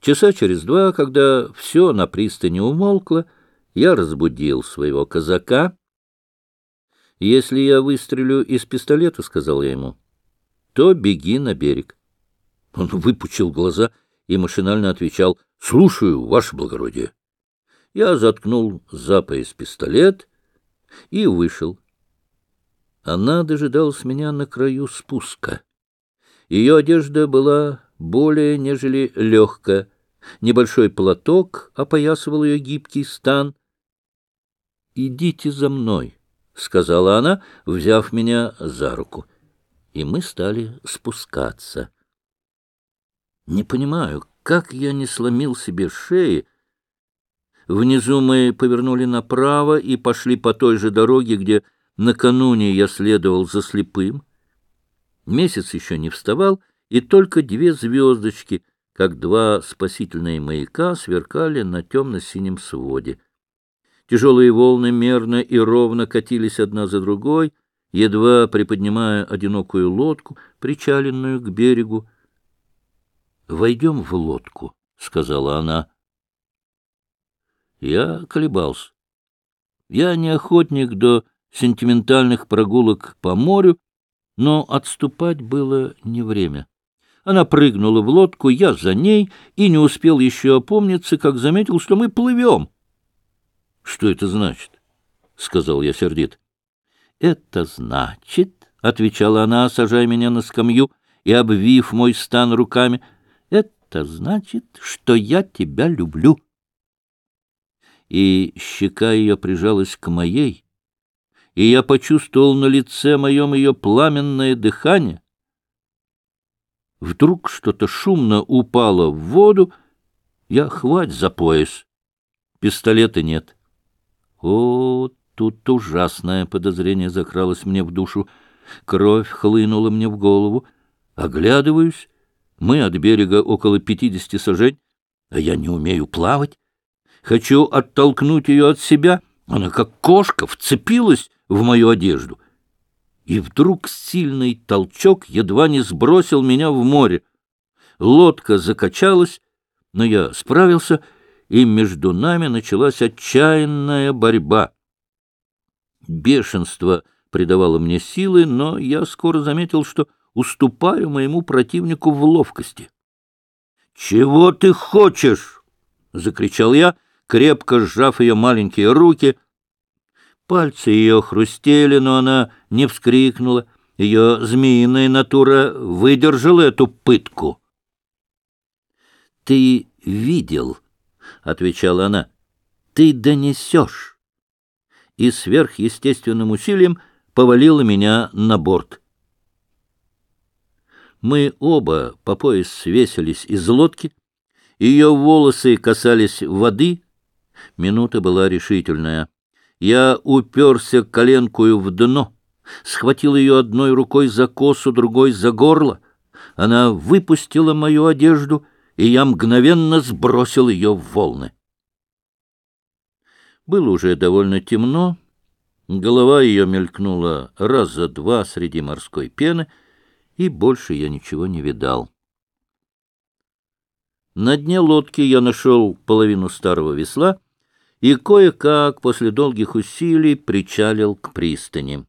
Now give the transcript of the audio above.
Часа через два, когда все на пристани умолкло, я разбудил своего казака. «Если я выстрелю из пистолета, — сказал я ему, — то беги на берег». Он выпучил глаза и машинально отвечал «Слушаю, ваше благородие». Я заткнул за пояс пистолет и вышел. Она дожидалась меня на краю спуска. Ее одежда была более нежели легкая. Небольшой платок опоясывал ее гибкий стан. «Идите за мной», — сказала она, взяв меня за руку. И мы стали спускаться. Не понимаю, как я не сломил себе шеи. Внизу мы повернули направо и пошли по той же дороге, где накануне я следовал за слепым. Месяц еще не вставал, и только две звездочки, как два спасительные маяка, сверкали на темно-синем своде. Тяжелые волны мерно и ровно катились одна за другой, едва приподнимая одинокую лодку, причаленную к берегу. «Войдем в лодку», — сказала она. Я колебался. Я не охотник до сентиментальных прогулок по морю, но отступать было не время. Она прыгнула в лодку, я за ней, и не успел еще опомниться, как заметил, что мы плывем. — Что это значит? — сказал я сердит. — Это значит, — отвечала она, сажая меня на скамью и обвив мой стан руками, — это значит, что я тебя люблю. И щека ее прижалась к моей, и я почувствовал на лице моем ее пламенное дыхание. Вдруг что-то шумно упало в воду, я хвать за пояс. Пистолета нет. О, тут ужасное подозрение закралось мне в душу. Кровь хлынула мне в голову. Оглядываюсь. Мы от берега около пятидесяти сажень, а я не умею плавать. Хочу оттолкнуть ее от себя. Она, как кошка, вцепилась в мою одежду. И вдруг сильный толчок едва не сбросил меня в море. Лодка закачалась, но я справился, и между нами началась отчаянная борьба. Бешенство придавало мне силы, но я скоро заметил, что уступаю моему противнику в ловкости. — Чего ты хочешь? — закричал я, крепко сжав ее маленькие руки — Пальцы ее хрустели, но она не вскрикнула. Ее змеиная натура выдержала эту пытку. — Ты видел, — отвечала она, — ты донесешь. И сверхъестественным усилием повалила меня на борт. Мы оба по пояс свесились из лодки, ее волосы касались воды. Минута была решительная. Я уперся коленкою в дно, схватил ее одной рукой за косу, другой за горло. Она выпустила мою одежду, и я мгновенно сбросил ее в волны. Было уже довольно темно, голова ее мелькнула раз за два среди морской пены, и больше я ничего не видал. На дне лодки я нашел половину старого весла — и кое-как после долгих усилий причалил к пристани.